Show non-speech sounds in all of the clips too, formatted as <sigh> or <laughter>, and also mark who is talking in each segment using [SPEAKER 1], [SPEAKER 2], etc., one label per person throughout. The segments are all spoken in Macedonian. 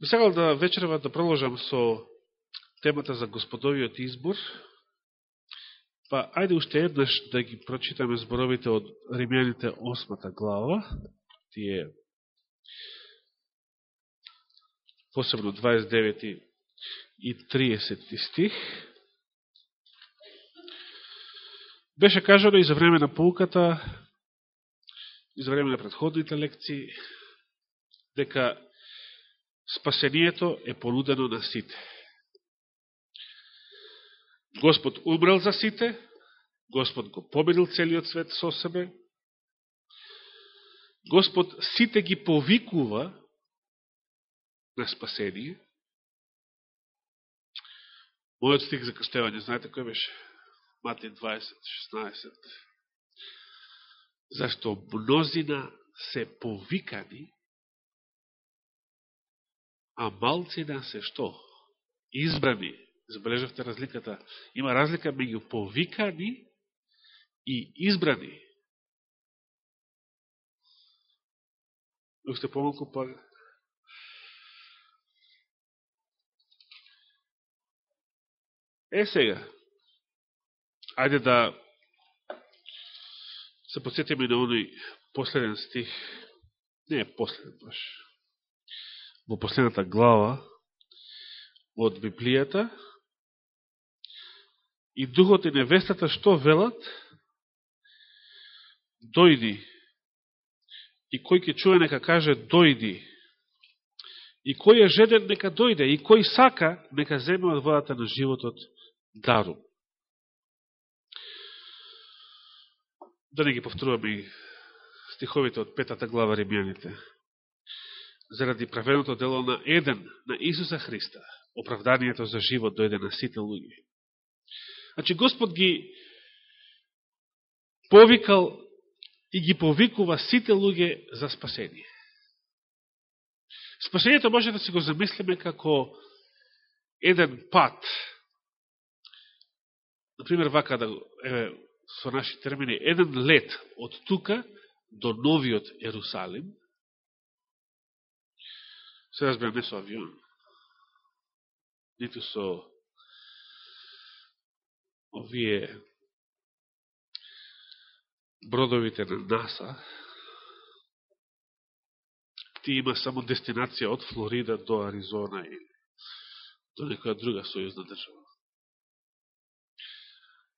[SPEAKER 1] Би сакал да вечерва да продолжам со темата за господовиот избор. Па, ајде уште еднаш да ги прочитаме зборовите од Римјаните 8 глава, тие посебно 29 и 30 стих. Беше кажано и за време на полката, и за време на предходните лекции, дека спасението е понудено на сите. Господ умрел за сите, Господ го победил целиот свет со себе, Господ сите ги повикува на спасение. Мојот стих за крстевање, знаете кој беше? Матеј 20, 16. Зашто мнозина се повикани, а малцина се што? Избрани. Забележавте разликата. Има разлика меѓу повикани и избрани. Уште помалку па... Е сега, ајде да се подсетиме на оној последен стих, не е последен баш, во последната глава од Библијата и духот и невестата што велат? Дојди. И кој ќе чуе нека каже дојди. И кој е жеден нека дојде. И кој сака нека земе од водата на животот дару. Да не ги повторуваме стиховите од петата глава Римјаните заради правеното дело на еден, на Исуса Христа, оправданието за живот дојде на сите луѓе. Значи, Господ ги повикал и ги повикува сите луѓе за спасение. Спасението може да се го замислиме како еден пат. Например, вака да, е, со наши термини, еден лет од тука до новиот Ерусалим, Се разбира не со авион, ниту со овие бродовите на НАСА, ти има само дестинација од Флорида до Аризона или до некоја друга сојузна држава.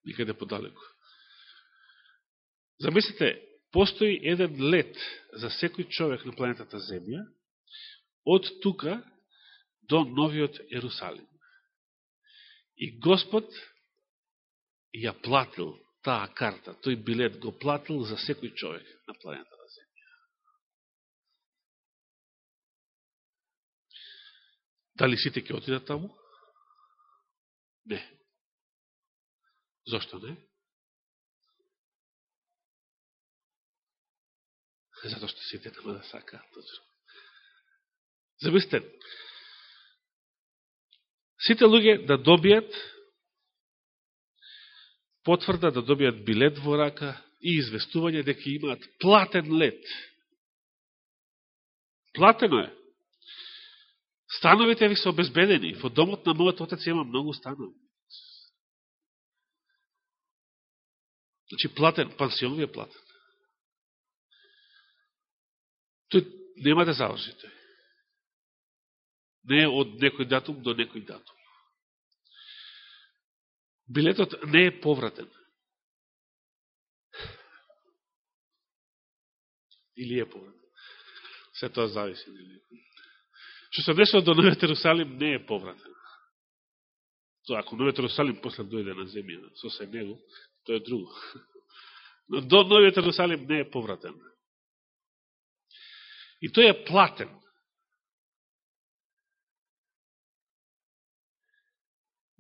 [SPEAKER 1] Никаде подалеку. Замислите, постои еден лет за секој човек на планетата Земја, од тука до новиот Ерусалим. И Господ ја платил таа карта, тој билет го платил за секој човек на планета на Земја. Дали сите ќе отидат таму? Не. Зошто не? Затоа што сите нема да сакаат, да точно. Замислите, сите луѓе да добијат потврда, да добијат билет во рака и известување дека имаат платен лет. Платено е. Становите ви се обезбедени. Во домот на мојот отец има многу станови. Значи, платен, пансион ви е платен. Тој нема да завршите. Не од некој датум до некој датум. Билетот не е повратен. Или е повратен. Се тоа зависи. Што се десува до Новиот Ерусалим не е повратен. Тоа, ако Новиот Ерусалим после дојде на земја со се него, тоа е друго. Но до Новиот Ерусалим не е повратен. И тој е платен.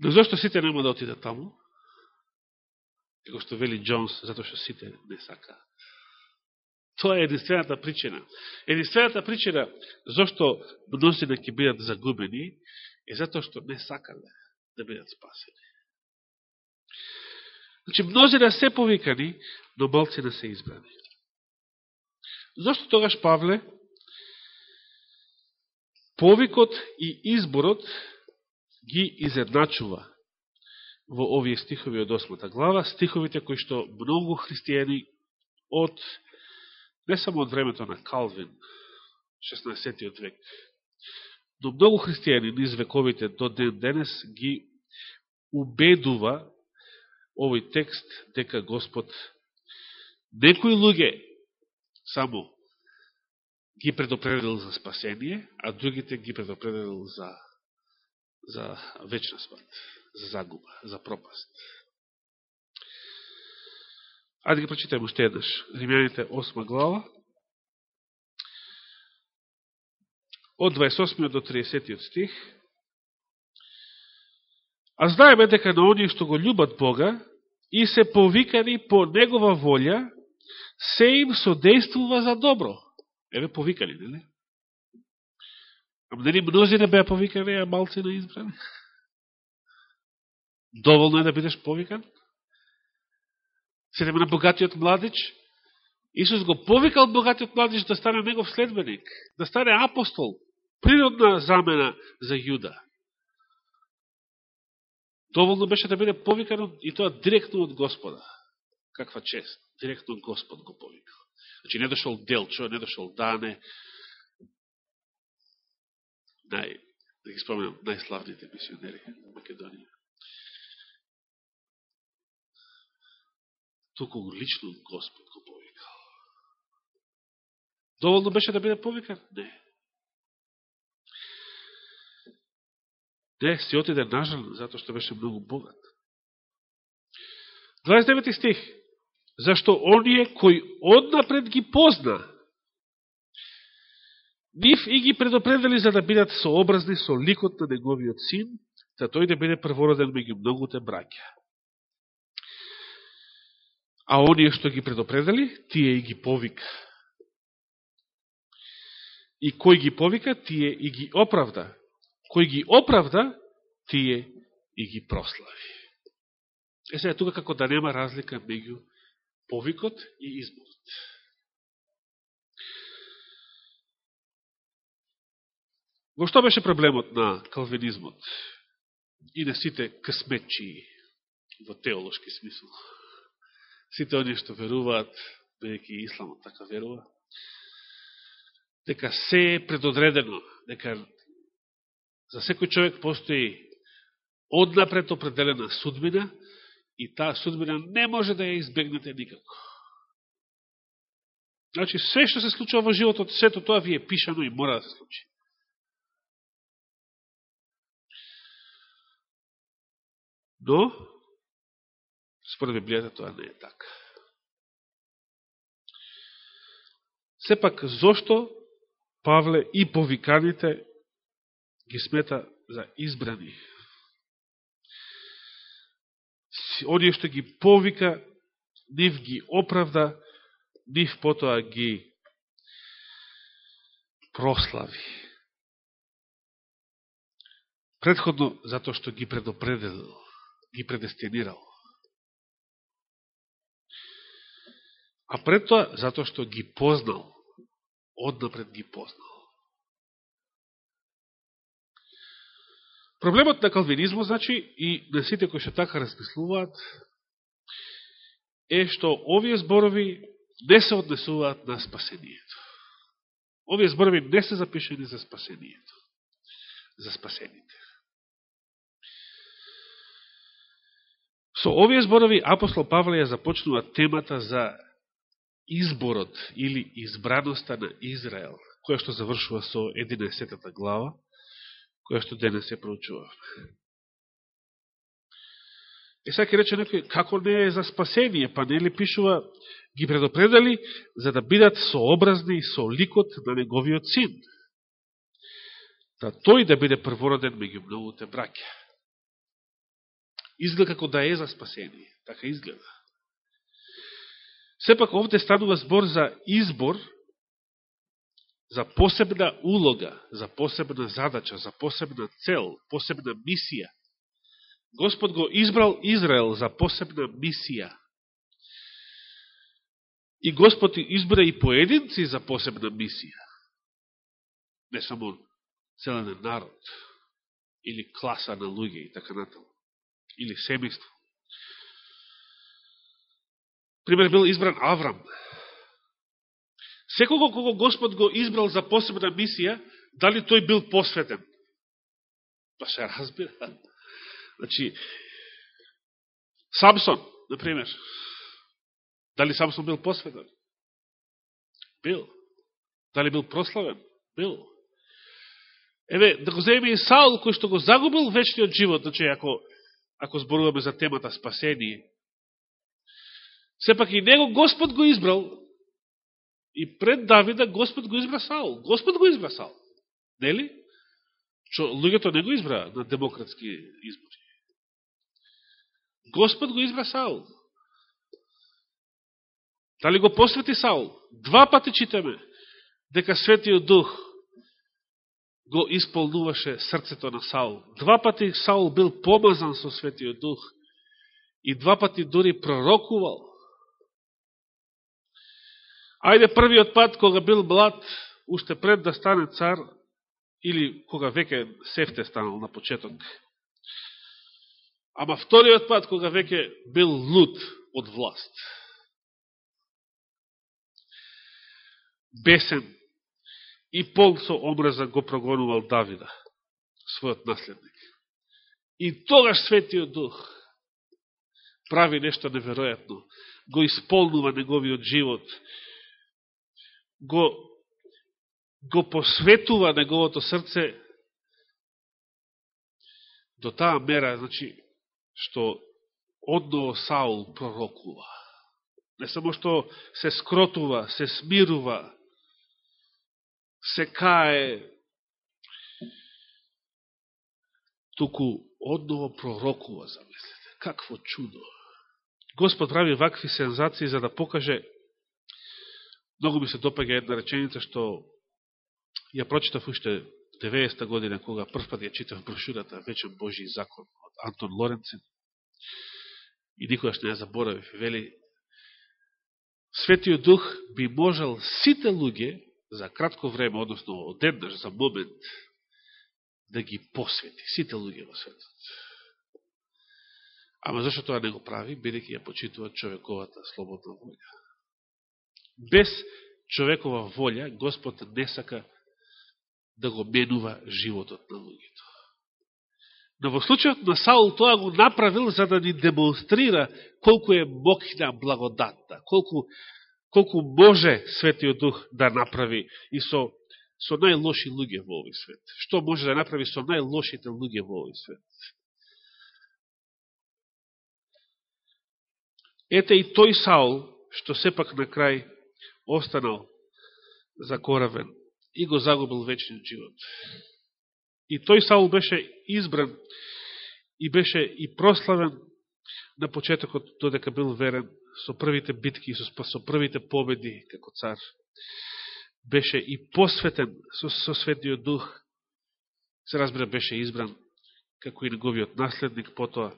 [SPEAKER 1] Но зашто сите нема да отидат таму? Како што вели Джонс, затоа што сите не сака. Тоа е единствената причина. Единствената причина зашто мнозина ќе бидат загубени е затоа што не сакале да бидат спасени. Значи, мнозина се повикани, но болцина се избрани. Зошто тогаш Павле повикот и изборот ги изедначува во овие стихови од 8 глава, стиховите кои што многу христијани од, не само од времето на Калвин, 16. век, но многу христијани низ вековите до ден денес ги убедува овој текст дека Господ некои луѓе само ги предопределил за спасение, а другите ги предопределил за, за вечна смрт, за загуба, за пропаст. Ајде да ги прочитаем уште еднаш. Римјаните 8 глава. Од 28 до 30 стих. А знаеме дека на оние што го љубат Бога и се повикани по Негова волја, се им содействува за добро. Еве повикани, нели? ли? Дали мнози не беа повикани, а малци на избрани? Доволно е да бидеш повикан? Седеме на богатиот младич. Исус го повикал богатиот младич да стане негов следбеник, да стане апостол. Природна замена за Јуда. Доволно беше да биде повикан и тоа директно од Господа. Каква чест. Директно од Господ го повикал. Значи не дошол Делчо, не дошол Дане. Нај, да ги споменам, најславните мисионери в Македонија. Туку лично Господ го повикал. Доволно беше да биде повикан? Не. Не, си отиде нажал, затоа што беше многу богат. 29 стих. Зашто оние кои однапред ги позна, нив и ги предопредели за да бидат сообразни со ликот на неговиот син, да тој да биде првороден меѓу многуте браќа. А оние што ги предопредели, тие и ги повика. И кој ги повика, тие и ги оправда кој ги оправда, тие и ги прослави. Е сега тука како да нема разлика меѓу повикот и изборот. Во што беше проблемот на калвинизмот и на сите късметчи во теолошки смисол? Сите оние што веруваат, бејќи исламот така верува, дека се е предодредено, дека За секој човек постои однапред определена судбина и таа судбина не може да ја избегнете никако. Значи, се што се случува во животот, сето тоа ви е пишано и мора да се случи. Но, според Библијата, тоа не е така. Сепак, зошто Павле и повиканите ги смета за избрани. Оние што ги повика, нив ги оправда, нив потоа ги прослави. Предходно, затоа што ги предопределил, ги предестинирал. А пред тоа, затоа што ги познал, однапред ги познал. Проблемот на калвинизмот, значи, и на сите кои што така размислуваат, е што овие зборови не се однесуваат на спасението. Овие зборови не се запишени за спасението. За спасените. Со овие зборови апостол Павле ја започнува темата за изборот или избраноста на Израел, која што завршува со 11 глава, која што денес ја проучува. Е сега рече некој, како не е за спасение, па не ли пишува, ги предопредали за да бидат сообразни со ликот на неговиот син. Да тој да биде првороден меѓу многуте браќа. Изгледа како да е за спасение. Така изгледа. Сепак овде станува збор за избор за посебна улога, за посебна задача, за посебна цел, посебна мисија. Господ го избрал Израел за посебна мисија. И Господ избра и поединци за посебна мисија. Не само целен народ, или класа на луѓе и така натаму, или семејство. Пример бил избран Аврам. Секого кого Господ го избрал за посебна мисија, дали тој бил посветен? Па се разбира. Значи, Самсон, например, дали Самсон бил посветен? Бил. Дали бил прославен? Бил. Еве, да го земе и Саул, кој што го загубил вечниот живот, значи, ако, ако зборуваме за темата спасение, сепак и него Господ го избрал, и пред Давида Господ го избра Саул. Господ го избра Саул. Нели? Чо, луѓето не го избра на демократски избори. Господ го избра Саул. Дали го посвети Саул? Два пати читаме дека Светиот Дух го исполнуваше срцето на Саул. Два пати Саул бил помазан со Светиот Дух и два пати дори пророкувал. Ајде првиот пат кога бил млад, уште пред да стане цар, или кога веќе Сефте станал на почеток. Ама вториот пат кога веќе бил луд од власт. Бесен и пол со омраза го прогонувал Давида, својот наследник. И тогаш Светиот Дух прави нешто неверојатно, го исполнува неговиот живот, го, го посветува неговото срце до таа мера, значи, што одново Саул пророкува. Не само што се скротува, се смирува, се кае, туку одново пророкува, замислите. Какво чудо! Господ прави вакви сензации за да покаже Многу ми се допаѓа една реченица што ја прочитав уште 90-та година, кога првпат ја читав брошурата Вечен Божи закон од Антон Лоренцин. И никогаш не ја заборавив. Вели, Светиот Дух би можел сите луѓе за кратко време, односно одеднаш, за момент, да ги посвети. Сите луѓе во светот. Ама зашто тоа не го прави, бидеќи ја почитува човековата слободна воља. Без човекова волја, Господ не сака да го менува животот на луѓето. Но во случајот на Саул тоа го направил за да ни демонстрира колку е мокна благодатта, колку, колку може Светиот Дух да направи и со, со најлоши луѓе во овој свет. Што може да направи со најлошите луѓе во овој свет. Ете и тој Саул, што сепак на крај останал закоравен и го загубил вечниот живот. И тој Саул беше избран и беше и прославен на почетокот, додека бил верен со првите битки, со, па со првите победи како цар. Беше и посветен со, со Светиот Дух. Се разбира, беше избран како и неговиот наследник, потоа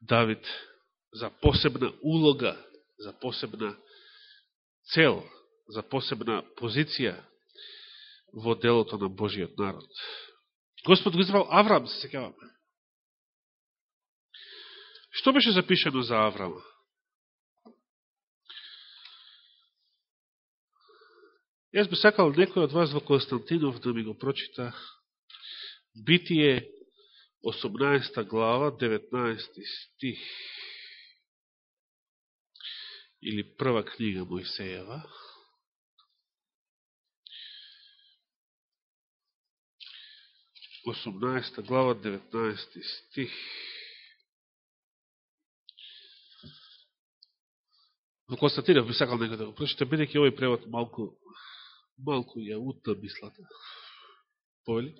[SPEAKER 1] Давид за посебна улога, за посебна цел, за посебна позиција во делото на Божиот народ. Господ го избрал Аврам, се секаваме. Што беше запишено за Аврама? Јас би сакал некој од вас во Константинов да ми го прочита Битие 18 глава, 19 стих или прва книга Моисеева, Осумнаеста глава, 19 стих. Но констатирав, би сакал некој да го прочите, бидеќи овој превод малку, малку ја утна мислата. Повели?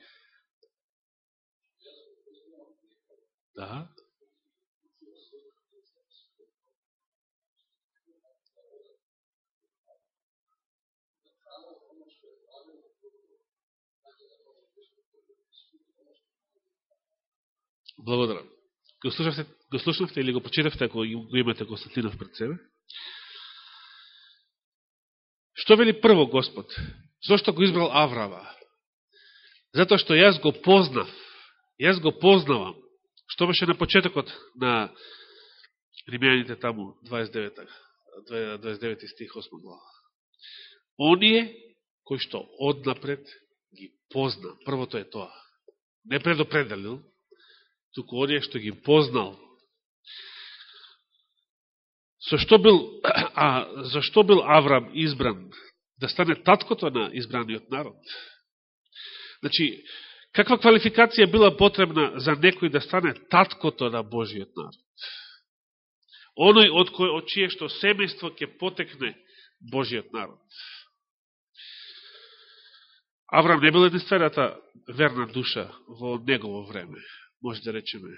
[SPEAKER 1] Да. Благодарам. Го слушавте, го слушавте или го прочитавте ако го имате Константинов пред себе? Што вели прво Господ? Зошто го избрал Аврава? Затоа што јас го познав, јас го познавам, што беше на почетокот на Римјаните таму, 29, 29 стих 8 глава. Оние кои што однапред ги позна, првото е тоа, не предопределил, туку оние што ги познал. Со што бил, <clears throat> а, зашто бил Аврам избран? Да стане таткото на избраниот народ. Значи, каква квалификација била потребна за некој да стане таткото на Божиот народ? Оној од, кој, од чие што семејство ќе потекне Божиот народ. Аврам не бил единствената верна душа во негово време, може да речеме,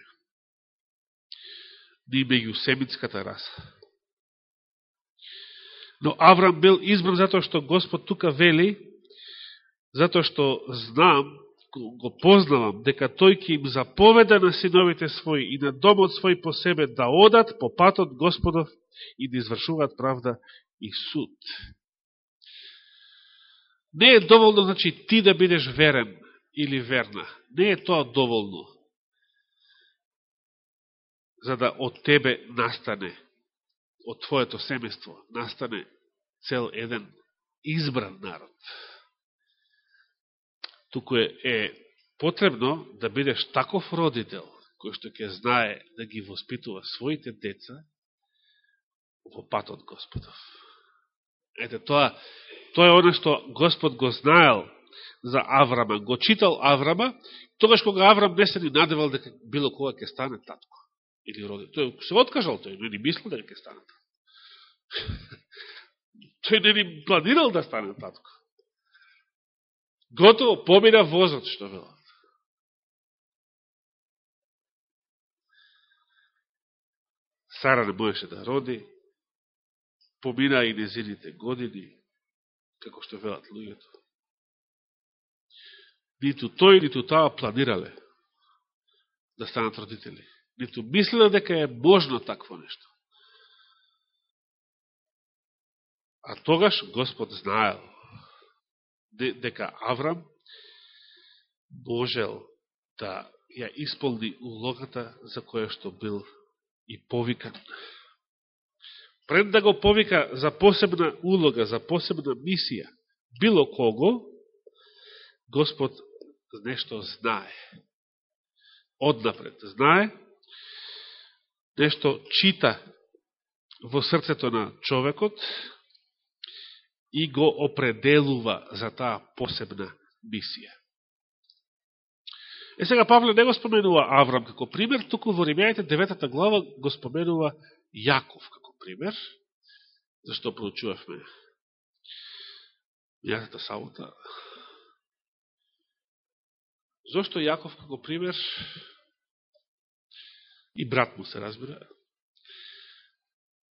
[SPEAKER 1] ни меѓу семитската раса. Но Аврам бил избран затоа што Господ тука вели, затоа што знам, го познавам, дека тој ќе им заповеда на синовите своји и на домот свој по себе да одат по патот Господов и да извршуваат правда и суд. Не е доволно, значи, ти да бидеш верен или верна. Не е тоа доволно. За да од тебе настане, од твоето семејство, настане цел еден избран народ. Туку е, е потребно да бидеш таков родител, кој што ќе знае да ги воспитува своите деца во патот Господов. Ете, тоа, тоа е оно што Господ го знаел за Аврама. Го читал Аврама, тогаш кога Аврам не се ни надевал дека било кога ќе стане татко. Или роди. Тој се откажал, тој не мислил дека ќе стане татко. <laughs> тој не ни планирал да стане татко. Готово, помина возот, што велат. Сара не можеше да роди, помина и незините години, како што велат луѓето. Ниту тој, ниту таа планирале да станат родители. Ниту мислеле дека е можно такво нешто. А тогаш Господ знаел дека Аврам можел да ја исполни улогата за која што бил и повикан пред да го повика за посебна улога, за посебна мисија, било кого, Господ нешто знае. Однапред знае, нешто чита во срцето на човекот и го определува за таа посебна мисија. Е сега Павле не го споменува Аврам како пример, туку во Римјаните 9 глава го споменува Јаков како пример, зашто проучувавме мијатата сабота. Зошто Јаков како пример и брат му се разбира,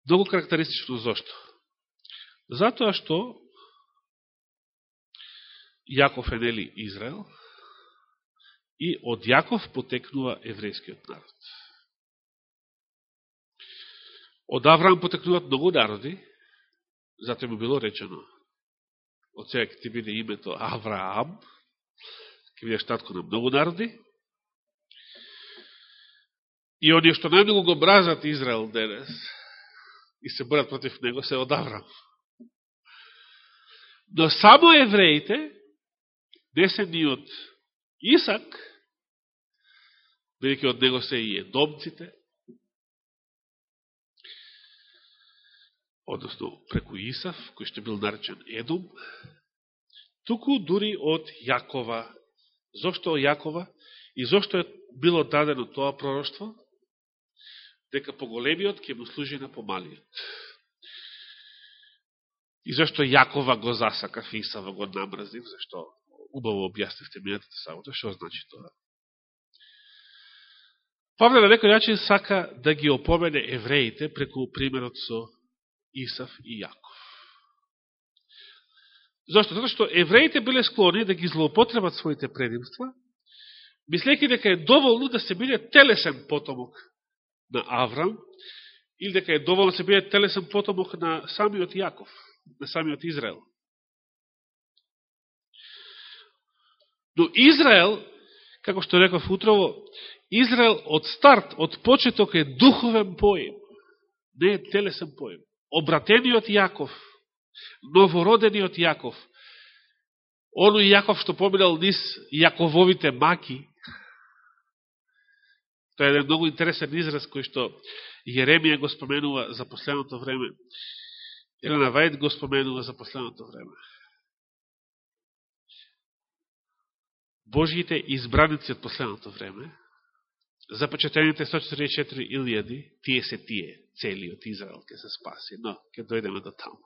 [SPEAKER 1] Долго карактеристично зошто? Затоа што Јаков е дели Израел и од Јаков потекнува еврејскиот народ. Од Авраам потекнуват многу народи, затоа му било речено, од сега ќе ти биде името Авраам, ќе бидеш татко на многу народи, и оние што најмногу го бразат Израел денес и се борат против него, се од Аврам. Но само евреите, десени од Исак, бидеќи од него се и едомците, односно преку Исав, кој што бил наречен Едом, туку дури од Јакова. Зошто Јакова? И зошто е било дадено тоа пророќство? Дека поголемиот ќе му служи на помалиот. И зашто Јакова го засакав Исава го намразив, зашто убаво објаснивте мијатата сабота, што значи тоа? Павле на некој начин сака да ги опомене евреите преку примерот со Исав и Јаков. Зошто? Зато што евреите биле склони да ги злоупотребат своите предимства, мислејќи дека е доволно да се биде телесен потомок на Аврам, или дека е доволно да се биде телесен потомок на самиот Јаков, на самиот Израел. Но Израел, како што реков утрово, Израел од старт, од почеток е духовен поем, не е телесен поем. Обратениот Јаков, новородениот Јаков, оној Јаков што поминал низ Јакововите маки, тоа е еден многу интересен израз кој што Јеремија го споменува за последното време. Елена Вајд го споменува за последното време. Божиите избраници од последното време, запечатените 144 илјади, тие се тие, целиот Израел ке се спаси, но ќе дојдеме до таму.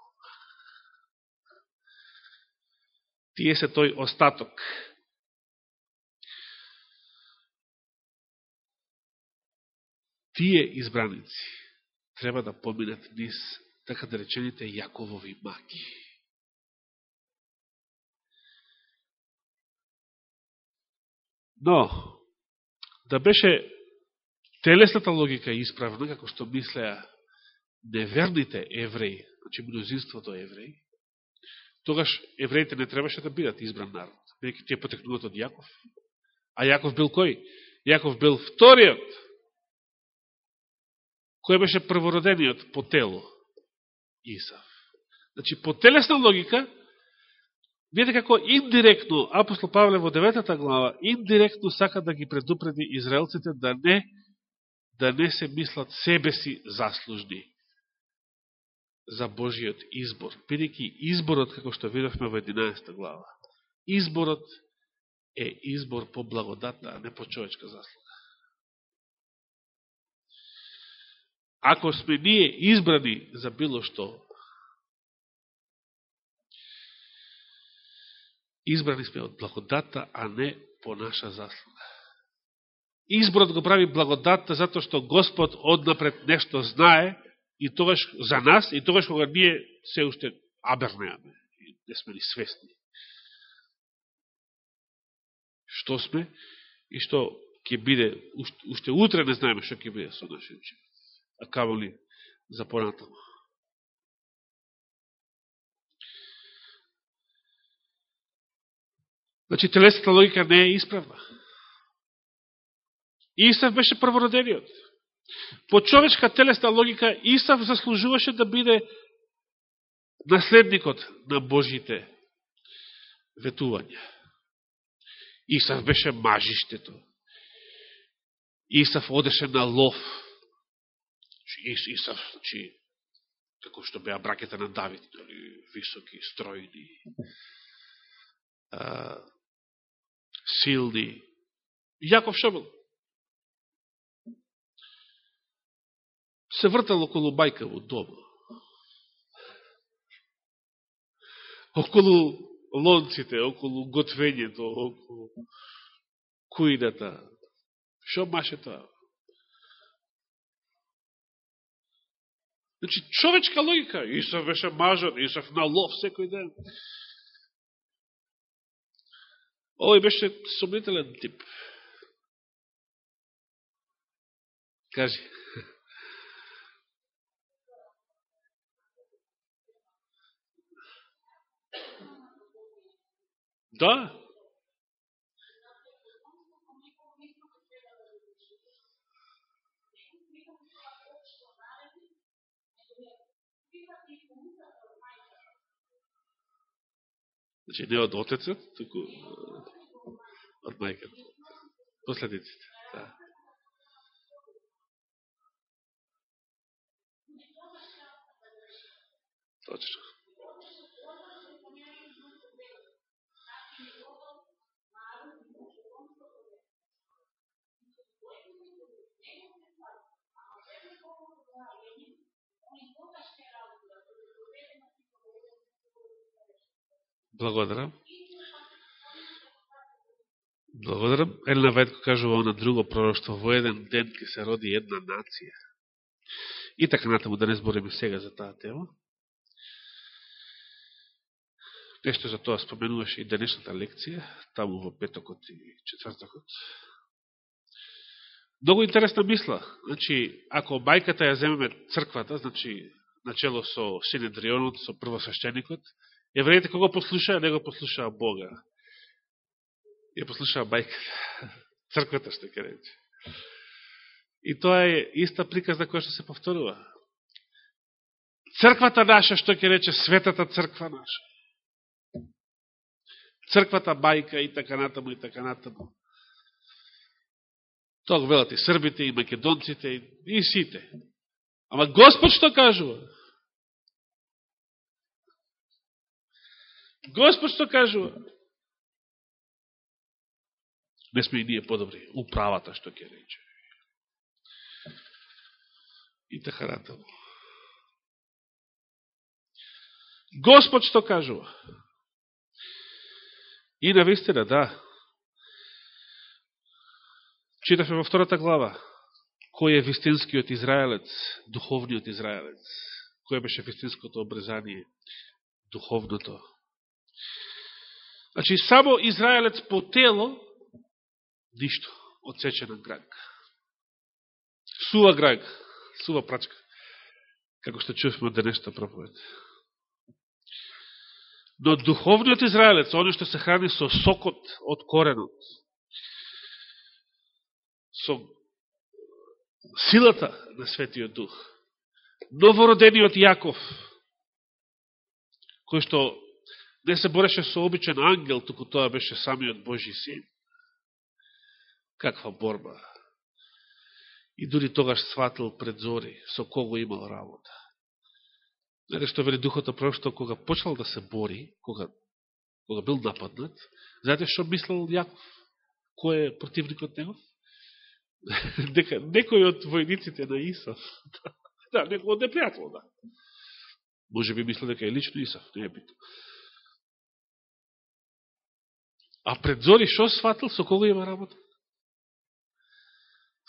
[SPEAKER 1] Тие се тој остаток. Тие избраници треба да поминат низ така да речените Јаковови маки. Но, да беше телесната логика исправна, како што мислеа неверните евреи, значи мнозинството евреи, тогаш евреите не требаше да бидат избран народ, бидеќи тие потекнуват од Јаков. А Јаков бил кој? Јаков бил вториот. Кој беше првородениот по тело? Исав. Значи, по телесна логика, видите како индиректно апостол Павле во деветата глава индиректно сака да ги предупреди израелците да не да не се мислат себе си заслужни за Божиот избор, бидејќи изборот, како што видовме во 11 глава, изборот е избор по благодата, а не по човечка заслуга. Ако сме ние избрани за било што, избрани сме од благодата, а не по наша заслуга. Изборот го прави благодатта затоа што Господ однапред нешто знае и тогаш за нас, и тогаш кога ние се уште абернеаме, не сме ни свесни. Што сме и што ќе биде, уште утре не знаеме што ќе биде со нашиот живот. А за понатаму. Значи, телесната логика не е исправна. Исав беше првородениот. По човечка телесна логика, Исав заслужуваше да биде наследникот на Божите ветувања. Исав беше мажиштето. Исав одеше на лов. Исав, значи, како што беа бракета на Давид, високи, стројни, силни. Јаков шо бил? Се вртал околу бајка во дома. Околу лонците, околу готвењето, околу куидата. Шо маше тоа? Значи, човечка логика. Исав беше мажот, Исав на лов секој ден. Овој беше сомнителен тип. Кажи. <laughs> Да. Значи не од отецот, туку од мајката. Последиците. Да. Точно. Благодарам. Благодарам. Елена Ветко кажува на друго пророќство, во еден ден ќе се роди една нација. И така натаму да не збориме сега за таа тема. Нешто за тоа споменуваше и денешната лекција, таму во петокот и четвртокот. Много интересна мисла. Значи, ако бајката ја земеме црквата, значи, начело со Синедрионот, со првосвещеникот, евреите кога послушаа, не го послушаа Бога. ја послушаа бајката. <laughs> Црквата што ќе рече. И тоа е иста приказна која што се повторува. Црквата наша, што ќе рече светата црква наша. Црквата бајка и така натаму и така натаму. Тоа го велат и србите, и македонците, и сите. Ама Господ што кажува? Господ што кажува? Не сме и ние подобри. Управата што ќе рече. И така натаму. Господ што кажува? И на вистина, да. Читавме во втората глава. Кој е вистинскиот Израелец, духовниот Израелец? Кој беше вистинското обрезание? Духовното. Значи, само Израелец по тело, ништо, одсечена гранка, Сува гранка, сува прачка, како што чуваме од денешта проповед. Но духовниот Израелец, оно што се храни со сокот од коренот, со силата на Светиот Дух, новородениот Јаков, кој што не се бореше со обичен ангел, туку тоа беше самиот Божи син. Каква борба! И дури тогаш сватил пред зори со кого имал работа. Знаете што вели Духото прошто, кога почнал да се бори, кога, кога бил нападнат, знаете што мислил Јаков? Кој е противникот негов? <laughs> Дека некој од војниците на Исав. <laughs> да, некој од непријател, да. Може би мислил дека е лично Исав, не е битно. А пред Зори шо сватил, со кого има работа?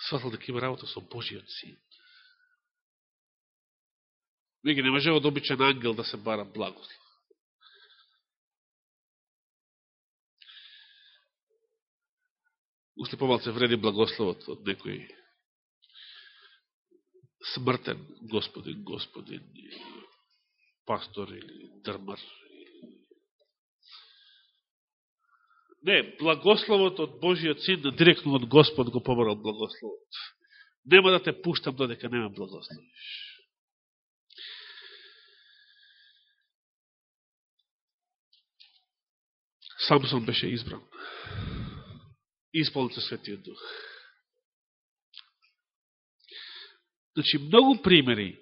[SPEAKER 1] Сватил дека има работа со Божиот син. Веќе не може од обичен ангел да се бара благослов. Уште помалце вреди благословот од некој смртен господин, господин, пастор или дрмар Не, благословот од Божиот син, директно од Господ го поборал благословот. Нема да те пуштам додека нема благословиш. Самсон беше избран. Исполнен Светиот Дух. Значи, многу примери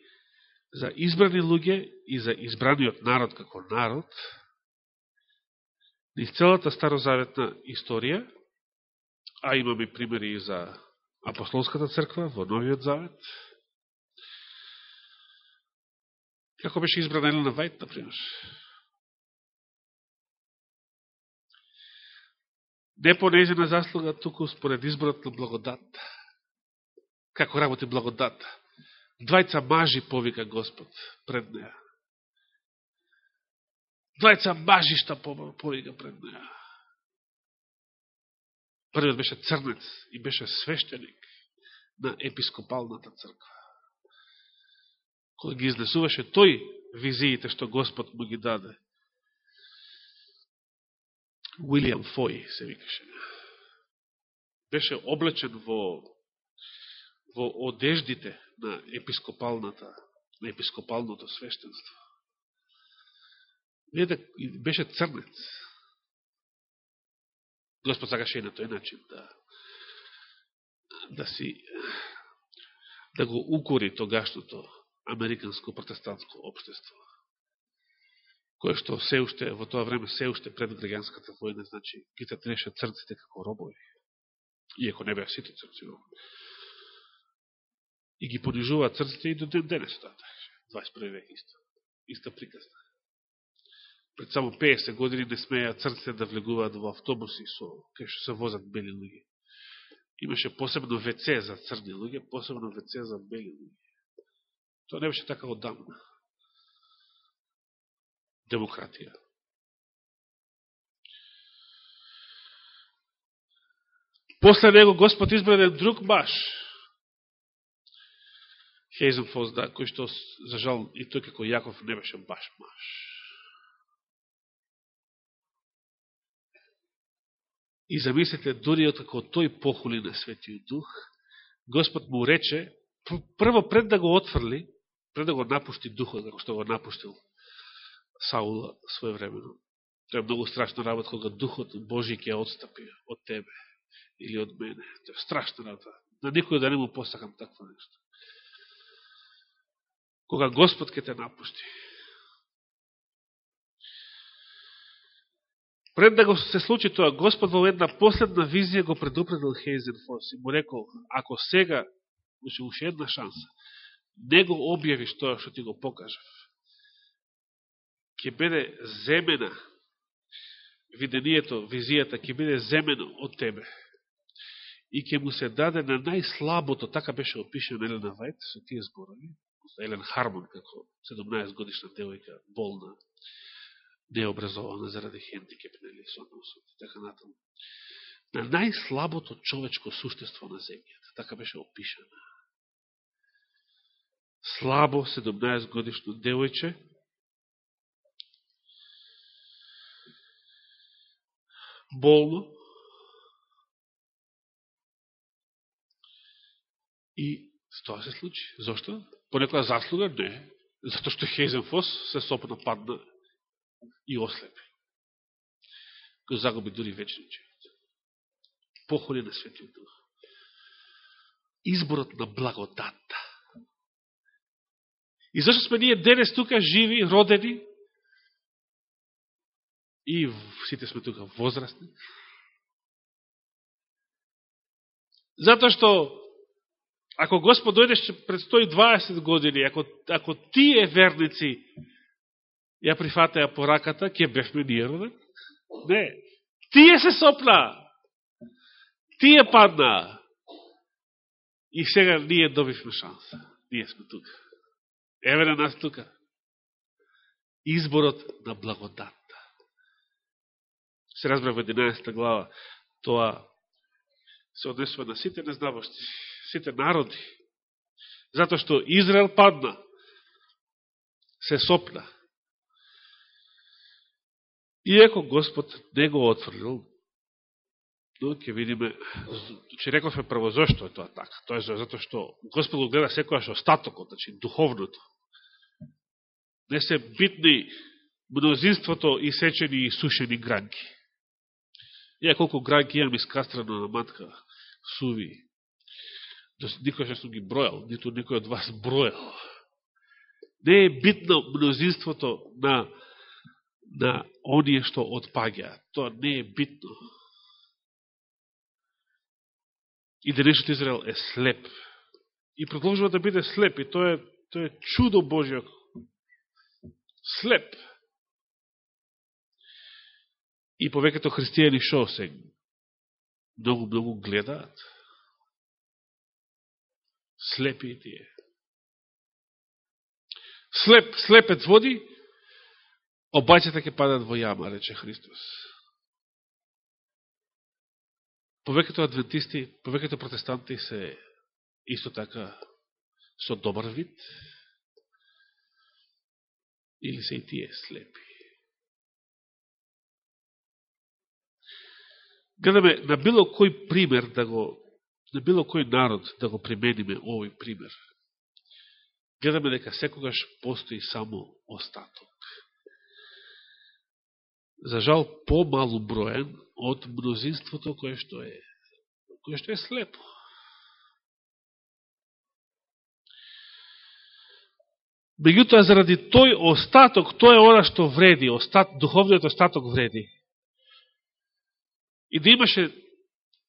[SPEAKER 1] за избрани луѓе и за избраниот народ како народ, низ целата старозаветна историја, а имаме примери и за апостолската црква во Новиот Завет, како беше избрана Елена Вајт, например. Не по незина заслуга, туку според изборот на благодат. Како работи благодатта? Двајца мажи повика Господ пред неја. Двајца мажишта повига пред неја. Првиот беше црнец и беше свештеник на епископалната црква. Кога ги изнесуваше тој визиите што Господ му ги даде. Уилијам Фој се викаше. Беше облечен во во одеждите на епископалната на епископалното свештенство. Не беше црнец. Господ сакаше и на тој начин да да си да го укори тогашното американско протестантско обштество кое што се уште во тоа време се уште пред граѓанската војна, значи ги треше црците како робови. Иако не беа сите црци И ги понижуваат црците и до ден денес тоа. 21 век исто. Иста приказна пред само 50 години не смеја црците да влегуваат во автобуси со кај што се возат бели луѓе. Имаше посебно ВЦ за црни луѓе, посебно ВЦ за бели луѓе. Тоа не беше така одамна. Демократија. После него Господ избраде друг баш, Хейзенфос, да, кој што, за жал, и тој како Јаков не беше баш маш. И замислите, дори како тој похули на Светиот Дух, Господ му рече, прво пред да го отфрли, пред да го напушти Духот, како што го напуштил Саула своевремено. Тоа е многу страшна работа, кога Духот Божи ќе отстапи од тебе или од мене. Тоа е страшна работа. На никој да не му посакам такво нешто. Кога Господ ќе те напушти. Пред да го се случи тоа, Господ во една последна визија го предупредил Хейзенфос и му рекол, ако сега, уште уште една шанса, не го објавиш тоа што ти го покажав, ќе биде земена. Видението, визијата, ќе биде земено од тебе. И ќе му се даде на најслабото, така беше опишен Елена Вајт, со тие зборови, Елен Хармон, како 17 годишна девојка, болна, Да необразована заради хендикеп, нели, со носот, така натаму. На најслабото човечко суштество на земјата, така беше опишана. Слабо 17 годишно девојче, болно и тоа се случи. Зошто? По некоја заслуга? Не. Зато што Хейзенфос се сопна падна и ослепи. Кој загуби дури вечни живот. Похоли на Светиот Дух. Изборот на благодатта. И зашто сме ние денес тука живи, родени, и сите сме тука возрастни. Затоа што, ако Господ дојдеше пред 120 години, ако, ако тие верници ја прифатеа пораката, ќе бевме ние роден? Не. Тие се сопна. Тие падна. И сега ние добивме шанса. Ние сме тука. Еве на нас тука. Изборот на благодатта. се разбра во 11 глава, тоа се однесува на сите незнавошти, сите народи. Затоа што Израел падна, се сопна. Иако Господ не го отврлил, но ќе видиме, че рековме прво зашто е тоа така. Тоа е затоа што Господ го гледа секојаш остатокот, значи духовното. Не се битни мнозинството и сечени и сушени гранки. Ја колку гранки имам искастрано на матка, суви. Да никој што сум ги бројал, ниту никој од вас бројал. Не е битно мнозинството на, на оние што отпаѓа. Тоа не е битно. И денешот Израел е слеп. И продолжува да биде слеп. И тоа е, тоа е чудо Божјо. Слеп. И повеќето христијани шо се многу, многу гледаат. Слепи тие. Слеп, слепец води, обајцата ќе падат во јама, рече Христос. Повеќето адвентисти, повеќето протестанти се исто така со добар вид, или се и тие слепи. гледаме на било кој пример да го, на било кој народ да го примениме овој пример. Гледаме дека секогаш постои само остаток. За жал помалу броен од мнозинството кое што е кое што е слепо. Меѓутоа, заради тој остаток, тој е она што вреди, остат, духовниот остаток вреди. И да имаше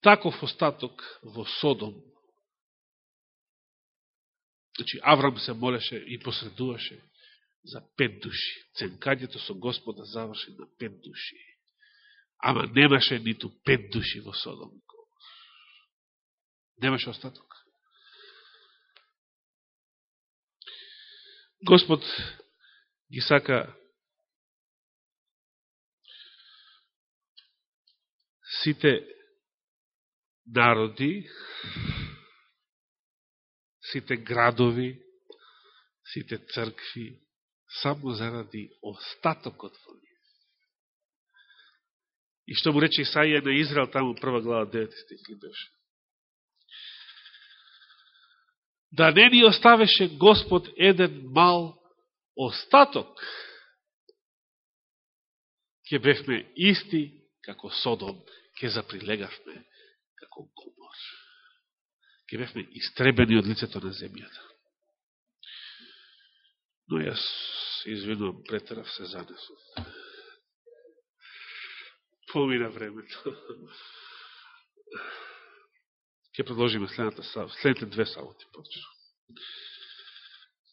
[SPEAKER 1] таков остаток во Содом. Значи, Аврам се молеше и посредуваше за пет души. Ценкањето со Господа заврши на пет души. Ама немаше ниту пет души во Содом. Немаше остаток. Господ ги сака сите народи, сите градови, сите цркви, само заради остатокот во нив. И што му рече Исаија на Израел, таму прва глава 9 стих ли беше. Да не ни оставеше Господ еден мал остаток, ќе бевме исти како Содом, ќе заприлегавме како Гомор. Ќе бевме истребени од лицето на земјата. Но јас, извинувам, претерав се занесот помина времето. Ке продолжиме следната, следните две саботи почнем.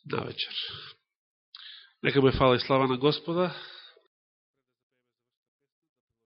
[SPEAKER 1] На вечер. Нека бе фала и слава на Господа.